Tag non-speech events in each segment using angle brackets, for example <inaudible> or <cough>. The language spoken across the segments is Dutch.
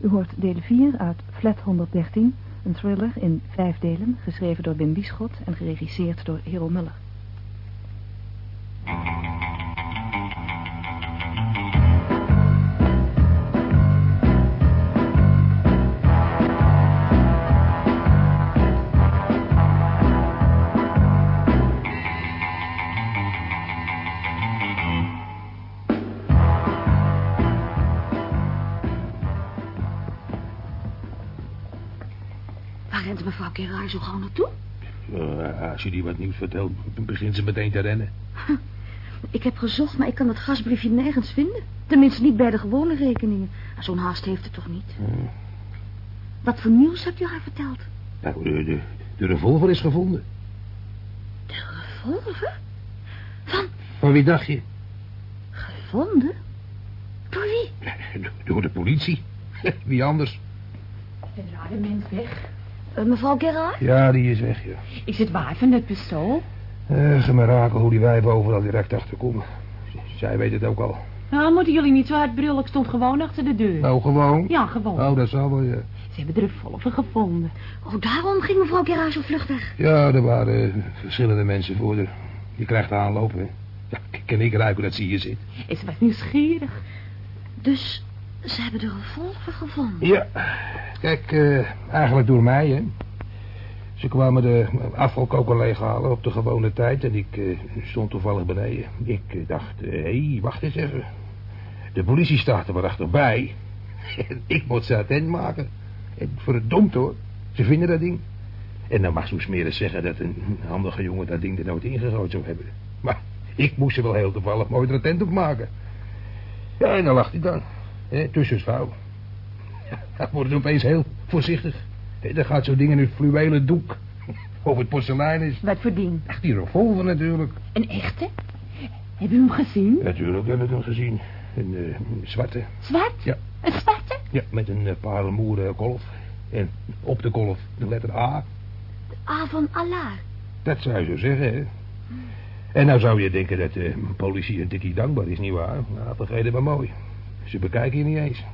U hoort deel 4 uit Flat 113, een thriller in vijf delen, geschreven door Wim Bischot en geregisseerd door Hero Muller. Gerard zo gauw naartoe? Eh, als je die wat nieuws vertelt, begint ze meteen te rennen. <laughs> Ik heb gezocht, maar ik kan het gasbriefje nergens vinden. Tenminste niet bij de gewone rekeningen. Nou, Zo'n haast heeft het toch niet? Wat voor nieuws hebt u haar verteld? Nou, de, de, de revolver is gevonden. De revolver? Van Van wie dacht je? gevonden? Door wie? <laughs> Door de politie. <laughs> Wie anders? Een rare mens weg. Eh, mevrouw Gerard? Ja, die is weg, ja. Is het waar van het pistool? Eh, ze me raken hoe die wijven overal direct achter komen. Zij weet het ook al. Nou, moeten jullie niet zo hard brullen. Ik stond gewoon achter de deur. Oh, gewoon? Ja, gewoon. Oh, dat zal wel, ja. Ze hebben de revolver gevonden. Oh, daarom ging mevrouw Gerard zo vlug weg. Ja, er waren eh, verschillende mensen voor haar. Je krijgt aanlopen, hè. Ja, kan ik ruiken dat ze hier zit. En ze was nieuwsgierig. Dus ze hebben de revolver gevonden. Ja, kijk, eh, eigenlijk door mij, hè. Ze kwamen de afvalkoker leeghalen op de gewone tijd en ik eh, stond toevallig beneden. Ik eh, dacht, hé, hey, wacht eens even. De politie staat er maar achterbij. <laughs> Ik moet ze attent maken. En domt hoor. Ze vinden dat ding. En dan mag zo smerig zeggen dat een handige jongen dat ding er nooit ingegooid zou hebben. Maar ik moest ze wel heel toevallig mooi er attent op maken. Ja, en dan lag hij dan. Hè, tussen vouw. Ja, dan wordt het opeens heel voorzichtig. Dan gaat zo'n ding in een fluwelen doek. <laughs> Of het porselein is. Wat voor ding? Echt die revolver natuurlijk. Een echte? Hebben u hem gezien? Natuurlijk hebben we hem gezien. Een eh, zwarte. Zwart? Ja. Een zwarte? Ja, met een uh, parelmoeren kolf. En op de kolf de letter A. A van Allah. Dat zou je zo zeggen, hè. En nou zou je denken dat de politie een tikkie dankbaar is, nietwaar? Nou, vergeet het maar mooi. Ze bekijken je niet eens.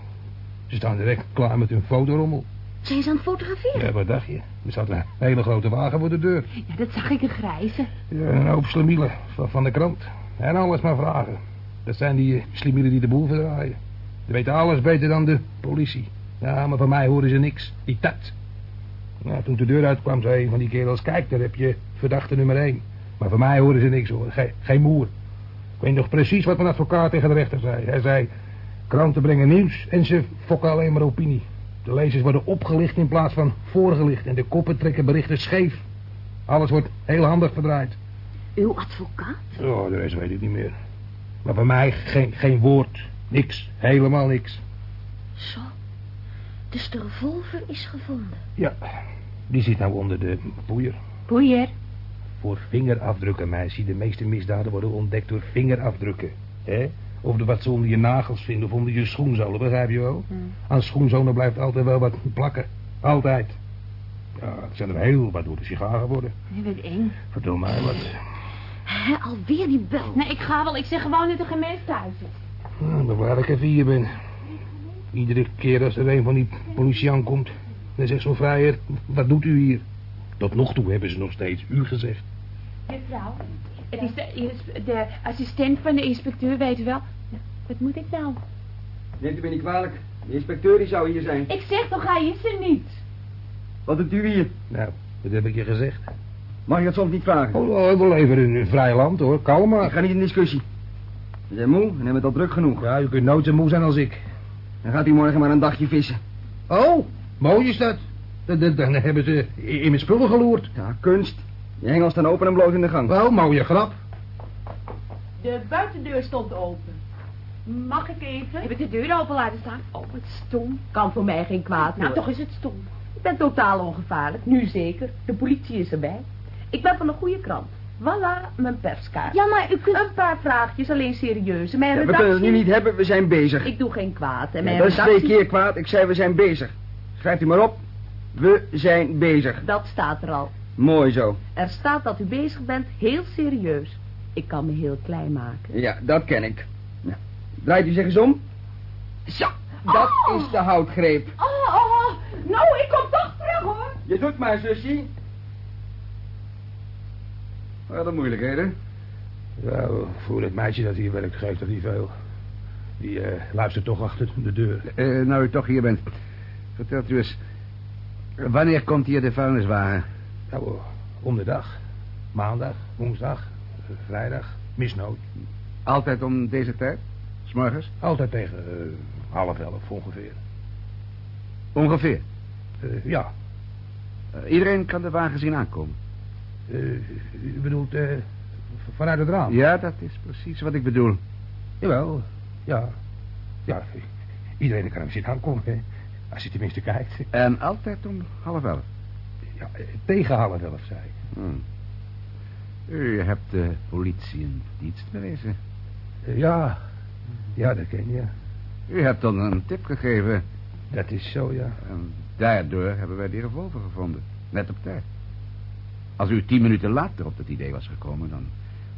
Ze staan direct klaar met hun fotorommel. Zijn ze aan het fotograferen? Ja, wat dacht je? Er staat een hele grote wagen voor de deur. Ja, dat zag ik een grijze. Ja, een hoop slimielen van, van de krant. En alles maar vragen. Dat zijn die eh, slimielen die de boel verdraaien. Ze weten alles beter dan de politie. Ja, maar van mij horen ze niks. Die tat. Nou, toen de deur uitkwam, zei een van die kerels... Kijk, daar heb je verdachte nummer één. Maar van mij horen ze niks, hoor. Geen, geen moer. Ik weet nog precies wat mijn advocaat tegen de rechter zei. Hij zei... Kranten brengen nieuws en ze fokken alleen maar opinie. De lezers worden opgelicht in plaats van voorgelicht. En de koppen trekken berichten scheef. Alles wordt heel handig verdraaid. Uw advocaat? Oh, de rest weet ik niet meer. Maar van mij geen, geen woord. Niks. Helemaal niks. Zo. Dus de revolver is gevonden. Ja, die zit nou onder de poeier. Poeier. Voor vingerafdrukken, meisje. De meeste misdaden worden ontdekt door vingerafdrukken. hè? Of de wat ze onder je nagels vinden of onder je schoenzolen, begrijp je wel? Aan schoenzolen blijft altijd wel wat plakken. Altijd. Ja, het zijn er heel wat door de sigaar geworden. Je bent eng. Vertel mij wat. Hè, alweer die bel. Nee, ik ga wel. Ik zeg gewoon dat er geen mens thuis is. Nou, dan waar ik even hier ben. Iedere keer als er een van die politie aankomt, dan zegt zo'n vrijer, wat doet u hier? Tot nog toe hebben ze nog steeds u gezegd. Mevrouw, het is de, de assistent van de inspecteur, weet u wel. Wat moet ik nou? Neemt u me niet kwalijk. De inspecteur die zou hier zijn. Ik zeg toch, hij is er niet. Wat doet u hier? Nou, wat heb ik je gezegd? Mag je dat soms niet vragen? Oh, oh, we leven in een vrij land hoor, kalm Ik maar. ga niet in discussie. We zijn moe en hebben het al druk genoeg. Ja, u kunt nooit zo moe zijn als ik. Dan gaat u morgen maar een dagje vissen. Oh, mooi is dat. Dan, dan- dan hebben ze in in mijn spullen geloerd. Ja, kunst. Je hengels staan open en bloot in de gang. Wel, mooie grap. De buitendeur stond open. Mag ik even? Heb ik de deur open laten staan? Oh, wat stom. Kan voor mij geen kwaad Nou, toch is het stom. Ik ben totaal ongevaarlijk. Nu zeker. De politie is erbij. Ik ben van een goede krant. Voilà, mijn perskaart. Ja, maar u kunt... Een paar vraagjes, alleen serieuze. Mijn Ja, we redactie... kunnen het nu niet hebben, we zijn bezig. Ik doe geen kwaad. En Ja, mijn dat is twee redactie... keer kwaad. Ik zei we zijn bezig. Schrijft u maar op. We zijn bezig. Dat staat er al. Mooi zo. Er staat dat u bezig bent, heel serieus. Ik kan me heel klein maken. Ja, dat ken ik. Draait u zich eens om. Zo. Dat is de houtgreep. Oh, oh, nou, ik kom toch terug, hoor. Je doet maar, zusje. Wat een moeilijkheden. Nou, voor het meisje dat hier werkt geeft dat niet veel. Die eh, luistert toch achter de deur. Eh, nou u toch hier bent. Vertelt u eens. Wanneer komt hier de vuilniswagen? Nou, eh, om de dag. Maandag, woensdag, vrijdag, misnood. Altijd om deze tijd? S'morgens? Altijd tegen eh, half elf ongeveer. Ongeveer. Eh, ja, Eh, iedereen kan de wagen zien aankomen. U bedoelt vanuit het raam? Ja, dat is precies wat ik bedoel. Jawel, ja. Ja, iedereen kan hem zien aankomen, hè. Als je tenminste kijkt. En altijd om half elf. Ja, tegen half elf, zei ik. Hmm. U hebt de politie een dienst bewezen. Ja, ja, dat ken je. U hebt dan een tip gegeven. Dat is zo, ja. En daardoor hebben wij die revolver gevonden. Net op tijd. Als u tien minuten later op dat idee was gekomen... dan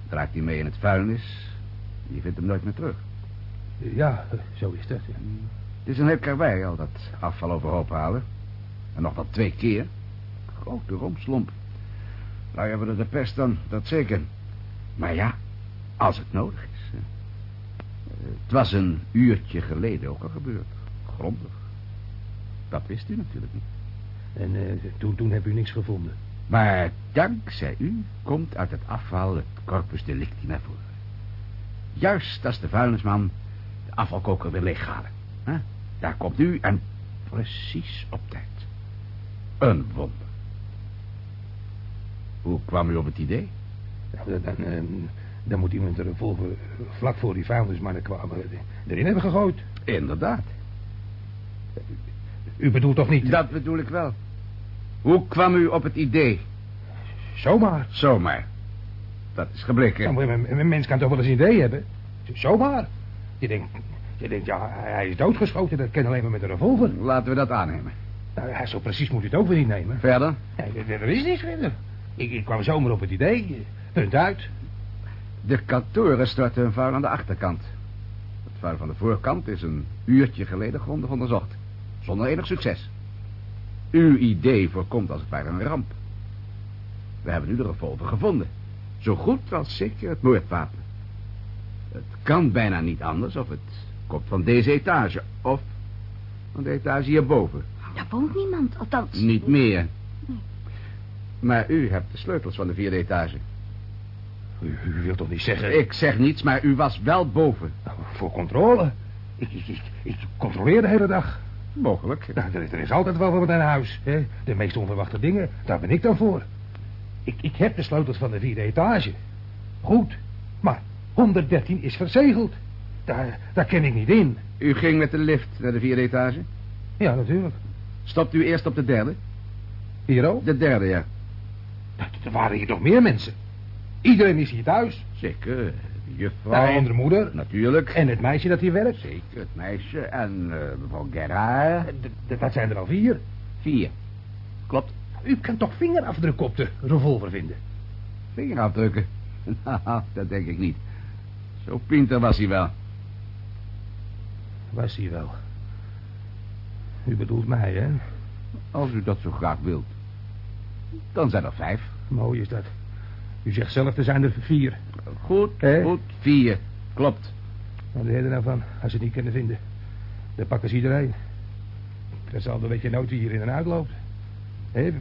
draait hij mee in het vuilnis. Je vindt hem nooit meer terug. Ja, zo is dat. ja. Het is een heel karwei al dat afval overhoop halen. En nog wel twee keer. Grote romslomp. Nou hebben we de pest dan, dat zeker. Maar ja, als het nodig is. Het was een uurtje geleden ook al gebeurd. Grondig. Dat wist u natuurlijk niet. En eh, toen, toen heb u niks gevonden. Maar dankzij u komt uit het afval het corpus delicti naar voren. Juist als de vuilnisman de afvalkoker wil leeghalen. Daar komt u en precies op tijd. Een wonder. Hoe kwam u op het idee? Dan, dan, eh, dan moet iemand de revolver vlak voor die vuilnismannen kwamen eh, erin hebben gegooid. Inderdaad. U bedoelt toch niet? Dat bedoel ik wel. Hoe kwam u op het idee? Zomaar. Zomaar. Dat is gebleken. Nou, een, mens kan toch wel eens een idee hebben? Zomaar. Je denkt, je denkt, ja, hij is doodgeschoten. Dat kan alleen maar met een revolver. Laten we dat aannemen. Nou, ja, zo precies moet u het ook weer niet nemen. Verder? Nee, er, is niks verder. Ik, ik kwam zomaar op het idee. Punt uit. De kantoren storten hun vuil aan de achterkant. Het vuil van de voorkant is een uurtje geleden grondig onderzocht. Zonder enig succes. Uw idee voorkomt als het ware een ramp. We hebben nu de revolver gevonden. Zo goed als zeker het moordwapen. Het kan bijna niet anders of het komt van deze etage. Of van de etage hierboven. Daar woont niemand, althans. Niet meer. Maar u hebt de sleutels van de vierde etage. U, u wilt toch niet zeggen... Ik zeg niets, maar u was wel boven. Nou, voor controle. Ik, ik, ik, controleer de hele dag. Mogelijk. Nou, er, er is altijd wel wat aan huis. Hè? De meest onverwachte dingen, daar ben ik dan voor. Ik, ik heb de sleutels van de vierde etage. Goed, maar 113 is verzegeld. Daar, daar ken ik niet in. U ging met de lift naar de vierde etage? Ja, natuurlijk. Stopt u eerst op de derde? Hier ook. De derde, ja. Er waren hier nog meer mensen. Iedereen is hier thuis. Zeker. De juffrouw. en de moeder. Natuurlijk. En het meisje dat hier werkt. Zeker, het meisje. En eh, mevrouw Gerard. D- Dat zijn er al vier. Vier. Klopt. U kan toch vingerafdruk op de revolver vinden? Vingerafdrukken. Nou, <laughs> dat denk ik niet. Zo pinter was hij wel. Was hij wel. U bedoelt mij, hè? Als u dat zo graag wilt. Dan zijn er vijf. Mooi is dat. U zegt zelf, er zijn er vier. Goed, Hè? goed. Vier. Klopt. Wat de er nou van, als ze het niet kunnen vinden? Dan pakken ze iedereen. Per saldo weet je nooit wie hier in en uit loopt. Hé,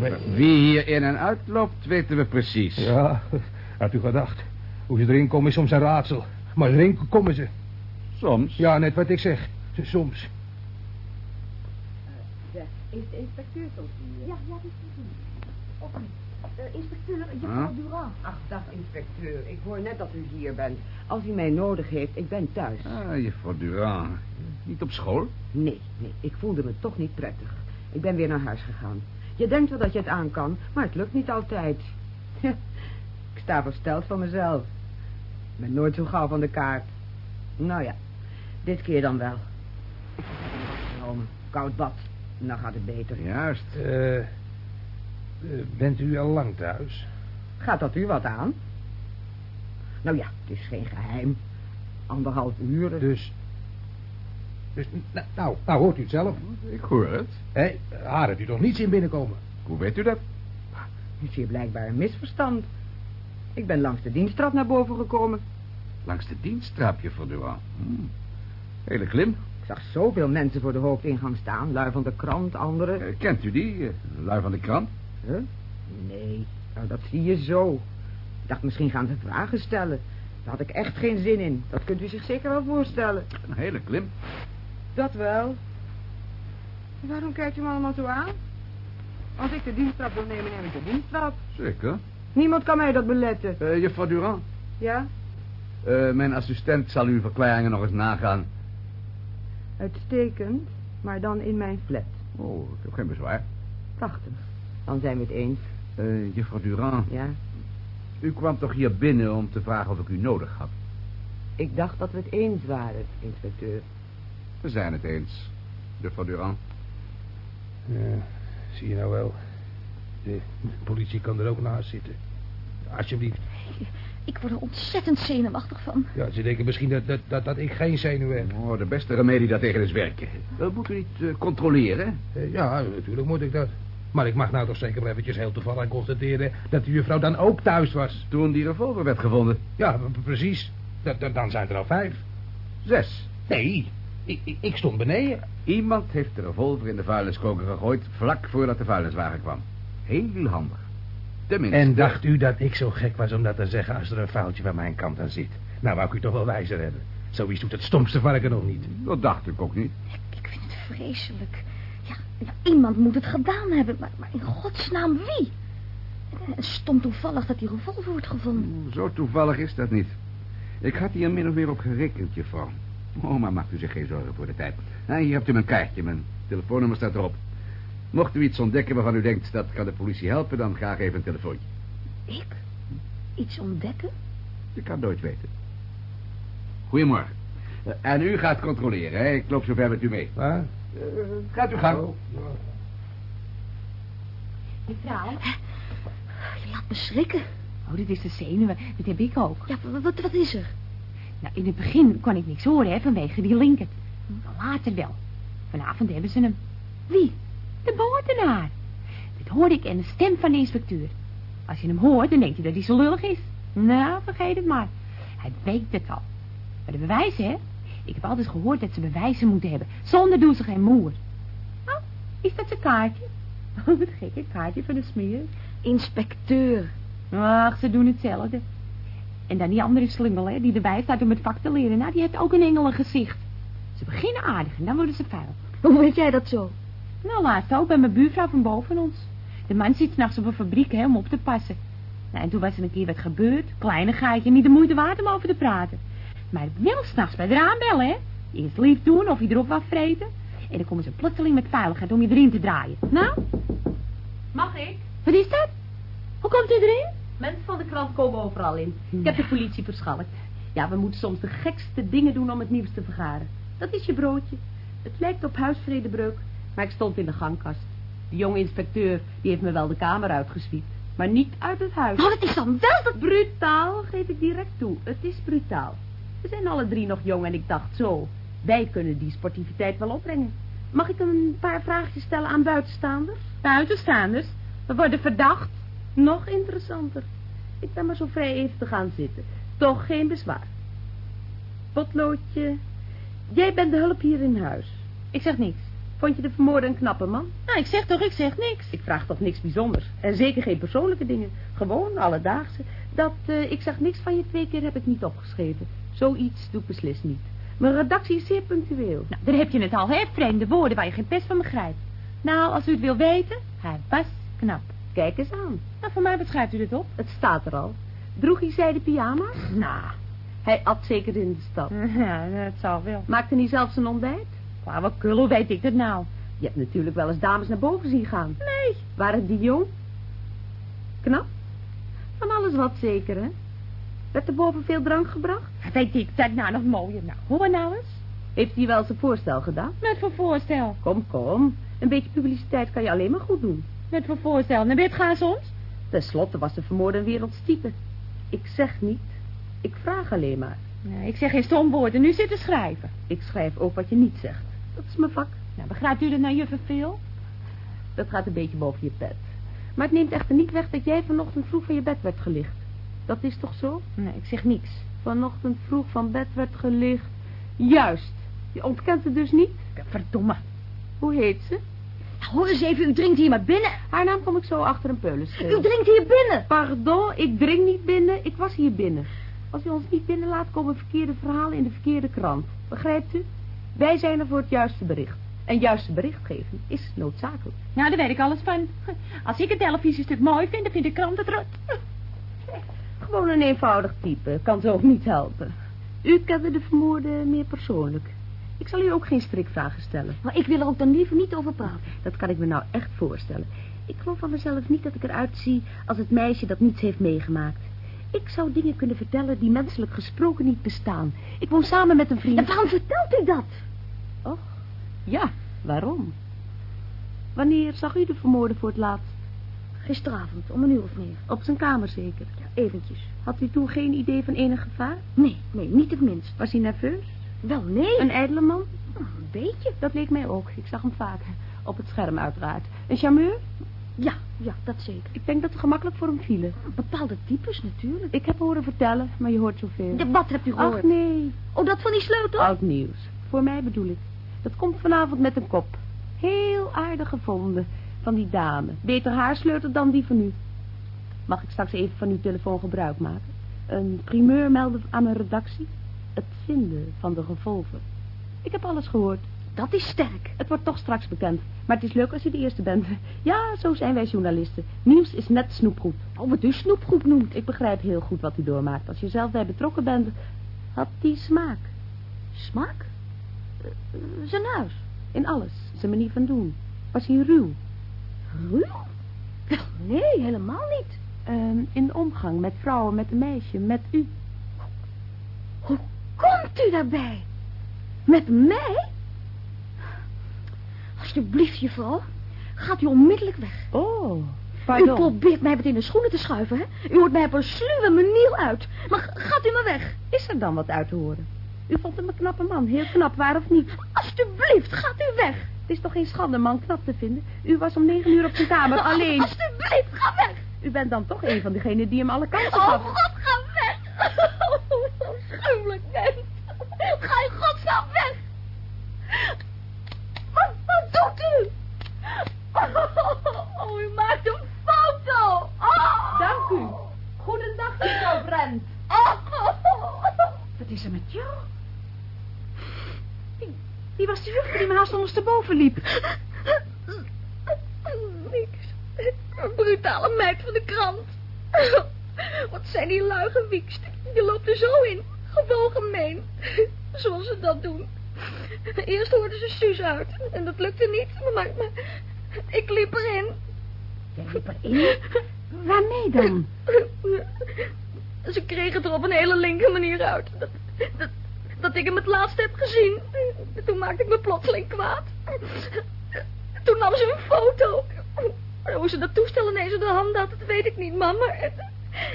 weet... Wie hier in en uit loopt, weten we precies. Ja, had u gedacht. Hoe ze erin komen is soms een raadsel. Maar erin komen ze. Soms. Ja, net wat ik zeg. Soms. Zeg, is de inspecteur soms hier? Ja, ja, die is hier. Of niet? Eh, inspecteur, juffrouw Huh? Durand. Ach, dag inspecteur. Ik hoor net dat u hier bent. Als u mij nodig heeft, ik ben thuis. Ah, juffrouw Durand. Niet op school? Nee, nee, ik voelde me toch niet prettig. Ik ben weer naar huis gegaan. Je denkt wel dat je het aan kan, maar het lukt niet altijd. <laughs> ik sta versteld van mezelf. Ik ben nooit zo gauw van de kaart. Nou ja, dit keer dan wel. Genomen, koud bad. Dan gaat het beter. Juist. Eh, eh, bent u al lang thuis? Gaat dat u wat aan? Nou ja, het is geen geheim. Anderhalf uur. Dus Dus, nou, nou, nou hoort u het zelf. Ik hoor het. Hé, haar hebt u toch niets in binnenkomen? Hoe weet u dat? Het is hier blijkbaar een misverstand. Ik ben langs de diensttrap naar boven gekomen. Langs de diensttrap, juffrouw Durand. Hmm. Hele klim. Ik zag zoveel mensen voor de hoofdingang staan. Lui van de krant, anderen. Eh, kent u die, eh, lui van de krant? Huh? Nee, nou, dat zie je zo. Ik dacht, misschien gaan ze vragen stellen. Daar had ik echt geen zin in. Dat kunt u zich zeker wel voorstellen. Een hele klim. Dat wel. Waarom kijkt u me allemaal zo aan? Als ik de diensttrap wil nemen, neem ik de diensttrap. Zeker. Niemand kan mij dat beletten. Eh, juffrouw Durand, Ja? eh, mijn assistent zal uw verklaringen nog eens nagaan. Uitstekend, maar dan in mijn flat. Oh, ik heb geen bezwaar. Prachtig. Dan zijn we het eens. Eh, juffrouw Durand, Ja? u kwam toch hier binnen om te vragen of ik u nodig had? Ik dacht dat we het eens waren, inspecteur. We zijn het eens, juffrouw Durand. Ja, zie je nou wel. De politie kan er ook naast zitten. Alsjeblieft. <laughs> Ik word er ontzettend zenuwachtig van. Ja, ze denken misschien dat, dat, dat, dat ik geen zenuw heb. Oh, de beste remedie daartegen is werken. Dat moet u niet eh, controleren. Eh, Ja, natuurlijk moet ik dat. Maar ik mag nou toch zeker wel eventjes heel toevallig constateren... dat de juffrouw dan ook thuis was. Toen die revolver werd gevonden. Ja, precies. Dan zijn er al vijf. Zes. Nee, ik, stond beneden. Iemand heeft de revolver in de vuilniskoker gegooid... vlak voordat de vuilniswagen kwam. Heel handig. Tenminste... En dacht u dat ik zo gek was om dat te zeggen... als er een foutje van mijn kant aan zit? Nou, wou ik u toch wel wijzer hebben. Zoiets doet het stomste varken nog niet. Dat dacht ik ook niet. Ik vind het vreselijk. Ja, iemand moet het gedaan hebben, maar, maar in godsnaam wie? En stom toevallig dat die revolver wordt gevonden. Zo toevallig is dat niet. Ik had hier min of meer op gerekend, juffrouw. Oh, maar maakt u zich geen zorgen voor de tijd. Nou, hier hebt u mijn kaartje. Mijn telefoonnummer staat erop. Mocht u iets ontdekken waarvan u denkt dat kan de politie helpen... dan graag even een telefoontje. Ik? Iets ontdekken? Je kan nooit weten. Goedemorgen. Eh, En u gaat controleren, hè? Ik loop zo ver met u mee. Waar? Eh, gaat u gang. Oh. Mevrouw? Je laat me schrikken. Oh, dit is de zenuwen. Dat heb ik ook. Ja, wat, wat, is er? Nou, in het begin kon ik niks horen, hè, vanwege die linker. Maar later wel. Vanavond hebben ze hem. Wie? De moordenaar. Dit hoorde ik in de stem van de inspecteur. Als je hem hoort, dan denk je dat hij zo lullig is. Nou, vergeet het maar. Hij weet het al. Maar de bewijzen, hè? Ik heb altijd gehoord dat ze bewijzen moeten hebben. Zonder doen ze geen moer. Oh, is dat zijn kaartje? Oh, wat gek, een kaartje van de smeer. Inspecteur. Ach, ze doen hetzelfde. En dan die andere slungel, hè, die erbij staat om het vak te leren. Nou, die heeft ook een engelengezicht. Ze beginnen aardig en dan worden ze vuil. Hoe weet jij dat zo? Nou, laatst ook bij mijn buurvrouw van boven ons. De man zit s'nachts op een fabriek, hè, om op te passen. Nou, en toen was er een keer wat gebeurd. Kleine gaatje, niet de moeite waard om over te praten. Maar wel s'nachts bij de raam bellen, hè. Eerst lief doen of je erop wou vreten. En dan komen ze plotseling met veiligheid om je erin te draaien. Nou, Mag ik? wat is dat? Hoe komt u erin? Mensen van de krant komen overal in. Ik heb de politie verschalkt. Ja, we moeten soms de gekste dingen doen om het nieuws te vergaren. Dat is je broodje. Het lijkt op huisvredebreuk, maar ik stond in de gangkast. De jonge inspecteur, die heeft me wel de kamer uitgeswiept. Maar niet uit het huis. Nou, dat is dan wel dat... Brutaal, geef ik direct toe. Het is brutaal. We zijn alle drie nog jong en ik dacht zo. Wij kunnen die sportiviteit wel opbrengen. Mag ik een paar vraagjes stellen aan buitenstaanders? Buitenstaanders. We worden verdacht. Nog interessanter. Ik ben maar zo vrij even te gaan zitten. Toch geen bezwaar. Potloodje. Jij bent de hulp hier in huis. Ik zeg niks. Vond je de vermoorde een knappe man? Nou, ik zeg toch, ik zeg niks. Ik vraag toch niks bijzonders. En zeker geen persoonlijke dingen. Gewoon alledaagse. Dat, eh, ik zag niks van je twee keer heb ik niet opgeschreven. Zoiets doe ik beslist niet. Mijn redactie is zeer punctueel. Nou, daar heb je het al, hè? Vreemde woorden waar je geen pest van begrijpt. Nou, als u het wil weten, hij was knap. Kijk eens aan. Nou, voor mij beschrijft u dit op. Het staat er al. Droeg hij zijde pyjama's? <laughs> Nou, Hij at zeker in de stad. <laughs> ja, dat zal wel. Maakte hij zelf zijn ontbijt? Flauwekul, hoe weet ik dat nou? Je hebt natuurlijk wel eens dames naar boven zien gaan. Nee. Waren die jong? Knap? Van alles wat zeker, hè? Werd er boven veel drank gebracht? Weet ik dat nou nog mooier? Nou, hoor nou eens. Heeft hij wel zijn voorstel gedaan? Met voor voorstel. Kom, kom. Een beetje publiciteit kan je alleen maar goed doen. Met voor voorstel. En weet gaan soms? Ten slotte was de vermoorde een wereldstype. Ik zeg niet. Ik vraag alleen maar. Nee, ik zeg geen stomwoorden, nu zitten schrijven. Ik schrijf ook wat je niet zegt. Dat is mijn vak. Nou, begrijpt u dat nou, juffrouw veel? Dat gaat een beetje boven je pet. Maar het neemt echter niet weg dat jij vanochtend vroeg van je bed werd gelicht. Dat is toch zo? Nee, ik zeg niks. Vanochtend vroeg van bed werd gelicht. Juist. Je ontkent het dus niet? Verdomme. Hoe heet ze? Hoor eens even, u dringt hier maar binnen. Haar naam kom ik zo achter een peulen U dringt hier binnen. Pardon, ik drink niet binnen. Ik was hier binnen. Als u ons niet binnenlaat, komen verkeerde verhalen in de verkeerde krant. Begrijpt u? Wij zijn er voor het juiste bericht. En juiste bericht geven is noodzakelijk. Nou, daar weet ik alles van. Als ik een televisiestuk mooi vind, dan vind ik krant het rot. Gewoon een eenvoudig type. Kan zo ook niet helpen. U kende de vermoorde meer persoonlijk. Ik zal u ook geen strikvragen stellen. Maar ik wil er ook dan liever niet over praten. Dat kan ik me nou echt voorstellen. Ik geloof van mezelf niet dat ik eruit zie als het meisje dat niets heeft meegemaakt. Ik zou dingen kunnen vertellen die menselijk gesproken niet bestaan. Ik woon samen met een vriend. En waarom vertelt u dat? Och, ja, waarom? Wanneer zag u de vermoorde voor het laatst? Gisteravond, om een uur of meer. Op zijn kamer zeker? Ja, eventjes. Had u toen geen idee van enig gevaar? Nee, nee, niet het minst. Was hij nerveus? Wel, nee. Een ijdele man? Een beetje. Dat leek mij ook. Ik zag hem vaker. Op het scherm uiteraard. Een charmeur? Ja, ja, dat zeker. Ik denk dat ze gemakkelijk voor hem vielen. Bepaalde types natuurlijk. Ik heb horen vertellen, maar je hoort zoveel. De, wat hebt u gehoord? Ach, nee. Oh, dat van die sleutel? Oud nieuws. Voor mij bedoel ik. Dat komt vanavond met een kop. Heel aardig gevonden. Van die dame. Beter haar sleutel dan die van u. Mag ik straks even van uw telefoon gebruik maken? Een primeur melden aan mijn redactie? Het vinden van de gevolgen. Ik heb alles gehoord. Dat is sterk. Het wordt toch straks bekend. Maar het is leuk als je de eerste bent. <laughs> Ja, zo zijn wij journalisten. Nieuws is net snoepgoed. Oh, wat u snoepgoed noemt. Ik begrijp heel goed wat u doormaakt. Als je zelf bij betrokken bent, had die smaak. Smaak? Uh, zijn huis? In alles. Zijn manier van doen. Was hij ruw? Ruw? Wel, nee, helemaal niet. Uh, in de omgang met vrouwen, met een meisje, met u. Hoe komt u daarbij? Met mij? Alsjeblieft, juffrouw. Gaat u onmiddellijk weg. Oh, pardon. U probeert mij wat in de schoenen te schuiven, hè? U hoort mij op een sluwe manier uit. Maar gaat u maar weg. Is er dan wat uit te horen? U vond hem een knappe man. Heel knap, waar of niet? Alsjeblieft, gaat u weg. Is toch geen schande man knap te vinden? U was om negen uur op zijn kamer <laughs> alleen. Alsjeblieft, ga weg. U bent dan toch een van degenen die hem alle kansen Oh, gaf. God, ga weg. <laughs> Oh, schuwelijk mens. Ga in godsnaam weg. Wat, wat doet u? Oh, u maakt een foto. Oh. Dank u. Goedendag, mevrouw Brent. Oh. Wat is er met jou? Wie, wie was die juffrouw die me haast ondersteboven liep? Niks. Een brutale meid van de krant. Wat zijn die lui gewiekst. Die loopt er zo in. Gewoon gemeen. Zoals ze dat doen. Eerst hoorden ze Suus uit. En dat lukte niet. Maar, maar ik liep erin. Jij liep erin? Waarmee dan? Ze kregen het er op een hele linker manier uit. Dat, dat, dat ik hem het laatst heb gezien. Toen maakte ik me plotseling kwaad. Toen nam ze een foto. Hoe ze dat toestel ineens in de hand had, dat weet ik niet, mama.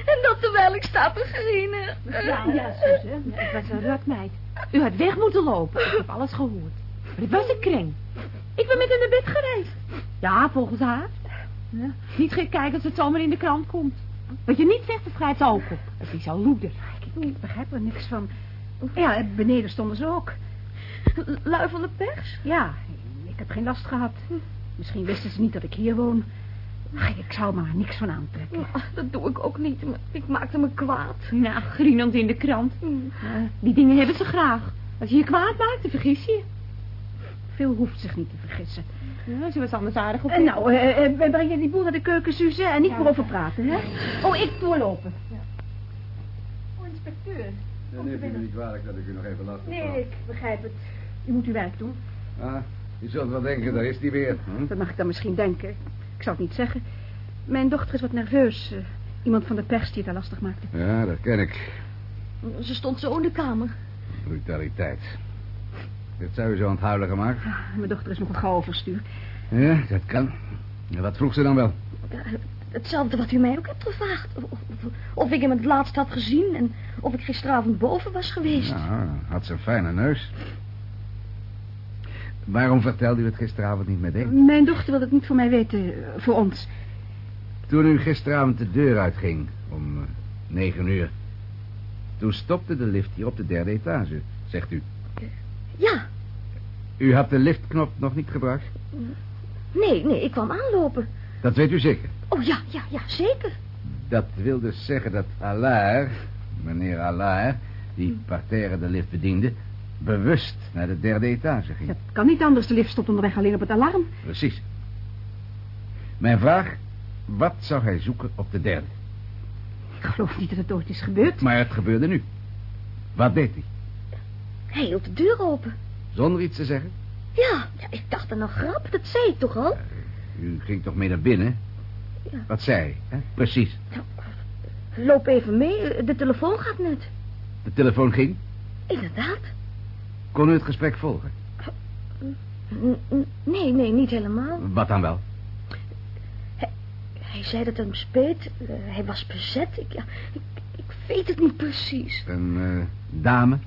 En dat terwijl ik sta te grienen. Ja, ja, Suze. Het was een rotmeid. U had weg moeten lopen. Ik heb alles gehoord. Maar het was een kring. Ik ben met haar naar bed gereisd. Ja, volgens haar. Ja, niet gek kijken als het zomaar in de krant komt. Wat je niet zegt, dat schrijft ze ook op. Het is al loeder. Ik, ik begrijp er niks van. Ja, beneden stonden ze ook. Lui van de pers? Ja, ik heb geen last gehad. Misschien wisten ze niet dat ik hier woon. Ach, ik zou maar niks van aantrekken. Ja, dat doe ik ook niet. Ik maakte me kwaad. Nou, grienend in de krant. Ja, die dingen hebben ze graag. Als je je kwaad maakt, dan vergis je. Veel hoeft zich niet te vergissen. Ja, ze was anders aardig op. En nou, eh, eh, breng je die boel naar de keuken, Suze, en niet meer over praten, hè? Oh, ik doorlopen. Oh, inspecteur. Dan neemt u me niet kwalijk dat ik u nog even lastig Nee, ik begrijp het. U moet uw werk doen. Ah, je zult wel denken, daar is die weer. Hm? Dat mag ik dan misschien denken. Ik zou het niet zeggen. Mijn dochter is wat nerveus. eh, iemand van de pers die het haar lastig maakte. Ja, dat ken ik. Ze stond zo in de kamer. Brutaliteit. Dit zou je zo aan het huilen gemaakt. Mijn dochter is nog wat gauw overstuur. Ja, dat kan. Ja, wat vroeg ze dan wel? Hetzelfde wat u mij ook hebt gevraagd. Of, ik hem het laatst had gezien en of ik gisteravond boven was geweest. Ja, had ze een fijne neus. Waarom vertelde u het gisteravond niet meteen? Mijn dochter wil het niet voor mij weten, eh, voor ons. Toen u gisteravond de deur uitging, om eh, negen uur... toen stopte de lift hier op de derde etage, zegt u. Ja, U had de liftknop nog niet gebruikt? nee, nee, ik kwam aanlopen. Dat weet u zeker. Oh ja, ja, ja, zeker. Dat wil dus zeggen dat Allaire, meneer Allaire... die parterre de lift bediende... bewust naar de derde etage ging. Dat kan niet anders, de lift stond onderweg alleen op het alarm. Precies. Mijn vraag... wat zou hij zoeken op de derde? Ik geloof niet dat het ooit is gebeurd. Maar het gebeurde nu. Wat deed hij? Hij hield de deur open. Zonder iets te zeggen? Ja, ja ik dacht aan een grap, dat zei ik toch al? U ging toch mee naar binnen? Ja. Wat zei hè? Precies. Loop even mee, de telefoon gaat net. De telefoon ging. Inderdaad. Kon u het gesprek volgen? Nee, nee, niet helemaal. Wat dan wel? Hij zei dat het hem speet. Eh, hij was bezet. Ik, ja, ik, ik weet het niet precies. Een eh, dame?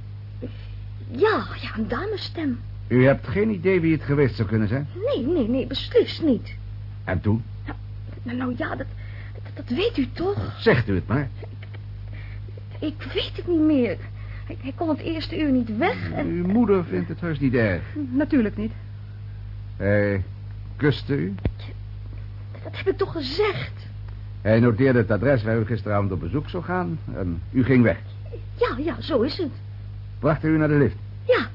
Ja, ja, een damesstem. U hebt geen idee wie het geweest zou kunnen zijn? Nee, nee, nee, beslist niet. En toen? Nou, nou ja, dat, dat, dat weet u toch? Zegt u het maar. Ik weet het niet meer. Hij, hij kon het eerste uur niet weg en... Uw moeder vindt het heus niet erg. Natuurlijk niet. Hij kuste u. Dat heb ik toch gezegd? Hij noteerde het adres waar u gisteravond op bezoek zou gaan. En u ging weg. Ja, ja, zo is het. Bracht u naar de lift. Ja,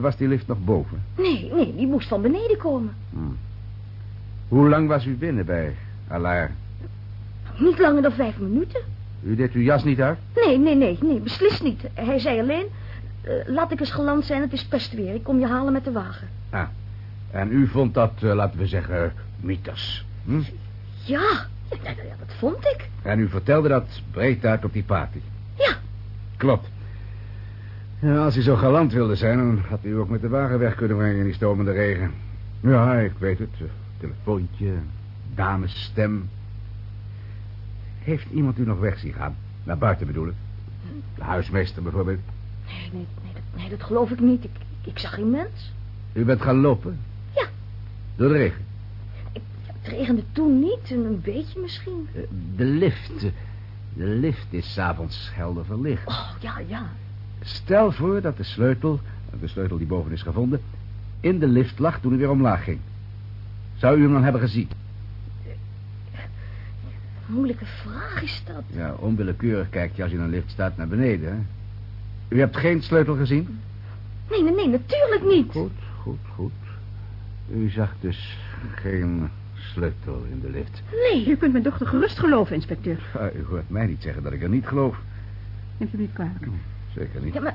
Was die lift nog boven? nee, nee, die moest van beneden komen. Hmm. Hoe lang was u binnen bij Allaire? Niet langer dan vijf minuten. U deed uw jas niet uit? Nee, nee, nee, nee, beslist niet. Hij zei alleen... eh, laat ik eens geland zijn, het is pestweer. Ik kom je halen met de wagen. Ah. En u vond dat, eh, laten we zeggen, mythes. Hm? Ja, ja, ja, ja, dat vond ik. En u vertelde dat breed uit op die party. Ja, Klopt. Ja, als u zo galant wilde zijn, dan had u ook met de wagen weg kunnen brengen in die stomende regen. Ja, ik weet het. Eh, Telefoontje, damesstem. Heeft iemand u nog weg zien gaan? Naar buiten bedoel ik. De huismeester bijvoorbeeld. nee, nee, nee, dat, nee, dat geloof ik niet. Ik, ik, zag geen mens. U bent gaan lopen? Ja. Door de regen? Ik, het regende toen niet, een, een beetje misschien. Eh, De lift. De lift is s'avonds helder verlicht. Oh, ja, ja. Stel voor dat de sleutel, de sleutel die boven is gevonden, in de lift lag toen hij weer omlaag ging. Zou u hem dan hebben gezien? Moeilijke vraag is dat. Ja, onwillekeurig kijkt je als je in een lift staat naar beneden, hè? U hebt geen sleutel gezien? Nee, nee, nee, natuurlijk niet. Goed, goed, goed. U zag dus geen sleutel in de lift. Nee, U kunt mijn dochter gerust geloven, inspecteur. Ah, u hoort mij niet zeggen dat ik er niet geloof. Neemt u me niet kwalijk. Zeker niet. ja, maar...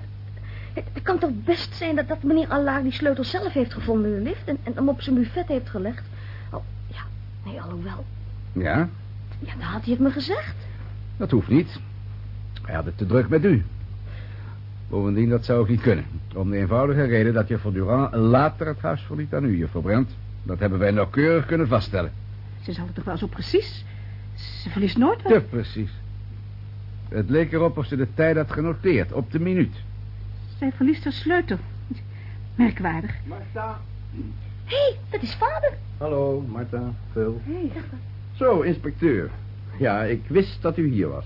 Het, kan toch best zijn dat, dat meneer Allaar die sleutel zelf heeft gevonden in de lift... en, en hem op zijn buffet heeft gelegd. Oh, ja, nee, alhoewel. Ja, Ja, dan had hij het me gezegd. dat hoeft niet. Hij had het te druk met u. Bovendien, dat zou ook niet kunnen. Om de eenvoudige reden dat juffrouw Durand later het huis verliet aan u, juffrouw Brandt. Dat hebben wij nauwkeurig kunnen vaststellen. Ze zal het toch wel zo precies? Ze verliest nooit wat. Te precies. Het leek erop of ze de tijd had genoteerd, op de minuut. Zij verliest haar sleutel. Merkwaardig. Marta. Hé, hey, dat is vader. Hallo, Marta, Phil. Hey. Zo, inspecteur. Ja, ik wist dat u hier was.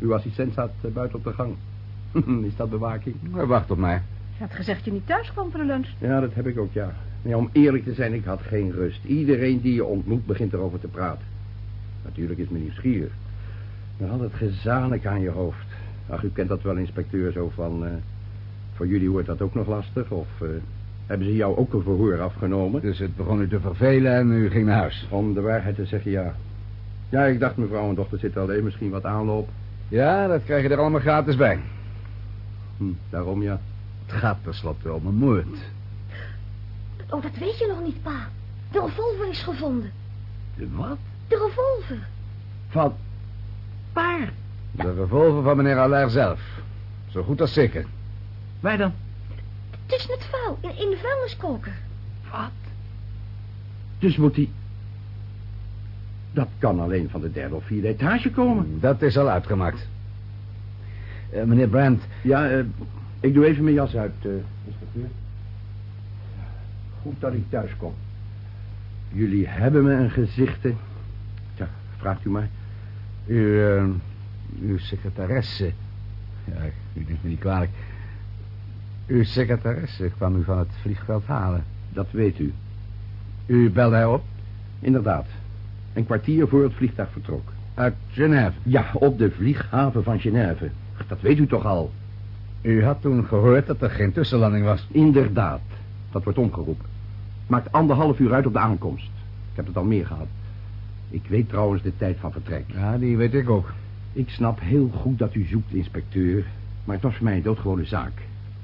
Uw assistent staat eh, buiten op de gang. <laughs> is dat bewaking? Maar wacht op mij. Je had gezegd dat je niet thuis kwam voor de lunch. Ja, dat heb ik ook, ja. ja. Om eerlijk te zijn, ik had geen rust. Iedereen die je ontmoet begint erover te praten. Natuurlijk is men nieuwsgierig. Maar al het gezanik aan je hoofd. Ach, u kent dat wel, inspecteur, zo van... eh, voor jullie wordt dat ook nog lastig, of... eh, hebben ze jou ook een verhoor afgenomen? Dus het begon u te vervelen en u ging naar huis. Om de waarheid te zeggen, ja. Ja, ik dacht, mevrouw en dochter zitten alleen, misschien wat aanloop. Ja, dat krijg je er allemaal gratis bij. Hm, daarom, ja. Het gaat tenslotte om een moord. Oh, dat weet je nog niet, pa. De revolver is gevonden. De wat? De revolver. Van... Waar? De revolver van meneer Allaire zelf. Zo goed als zeker. Waar dan? Het is net vuil, in, in de vuilniskoker. Wat? Dus moet hij... Dat kan alleen van de derde of vierde etage komen. Dat is al uitgemaakt. Eh, meneer Brandt, Ja, eh, ik doe even mijn jas uit, eh inspecteur. Goed dat ik thuis kom. Jullie hebben me een gezichten. Ja, vraagt u maar. u, eh, uw secretaresse... Ja, u neemt me niet kwalijk. Uw secretaresse kwam u van het vliegveld halen. Dat weet u. U belde haar op? Inderdaad. Een kwartier voor het vliegtuig vertrok. Uit Genève. Ja, op de vlieghaven van Genève. Dat weet u toch al? U had toen gehoord dat er geen tussenlanding was. Inderdaad. Dat wordt omgeroepen. Maakt anderhalf uur uit op de aankomst. Ik heb het al meer gehad. Ik weet trouwens de tijd van vertrek. Ja, die weet ik ook. Ik snap heel goed dat u zoekt, inspecteur. Maar het was voor mij een doodgewone zaak.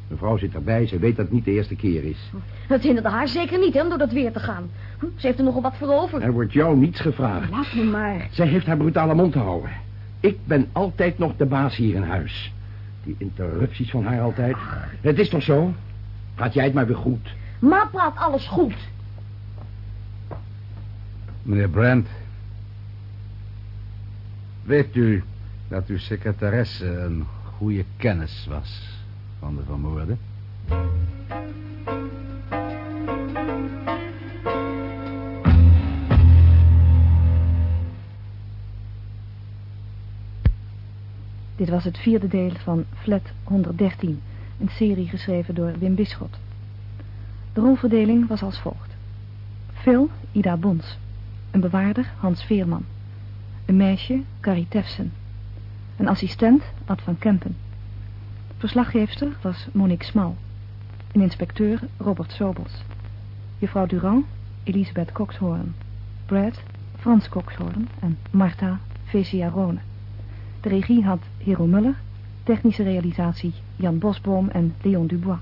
Mevrouw zit erbij, ze weet dat het niet de eerste keer is. Het hinderde haar zeker niet, hè, om door dat weer te gaan. Hm, Ze heeft er nogal wat voor over. Er wordt jou niets gevraagd. Laat me maar. Zij heeft haar brutale mond te houden. Ik ben altijd nog de baas hier in huis. Die interrupties van haar altijd. Het is toch zo? Praat jij het maar weer goed. Ma praat alles goed. Meneer Brandt. Weet u dat uw secretaresse een goede kennis was van de vermoorde? Dit was het vierde deel van Flat 113, een serie geschreven door Wim Bisschot. De rolverdeling was als volgt. Phil, Ida Bons. Een bewaarder, Hans Veerman. Een meisje, Carrie Tefsen. Een assistent, Ad van Kempen. Verslaggeefster was Monique Smal. Een inspecteur, Robert Sobels. Juffrouw Durand, Elisabeth Coxhoorn. Brad, Frans Coxhoorn en Marta Vesia Rone. De regie had Hero Muller, technische realisatie Jan Bosboom en Leon Dubois.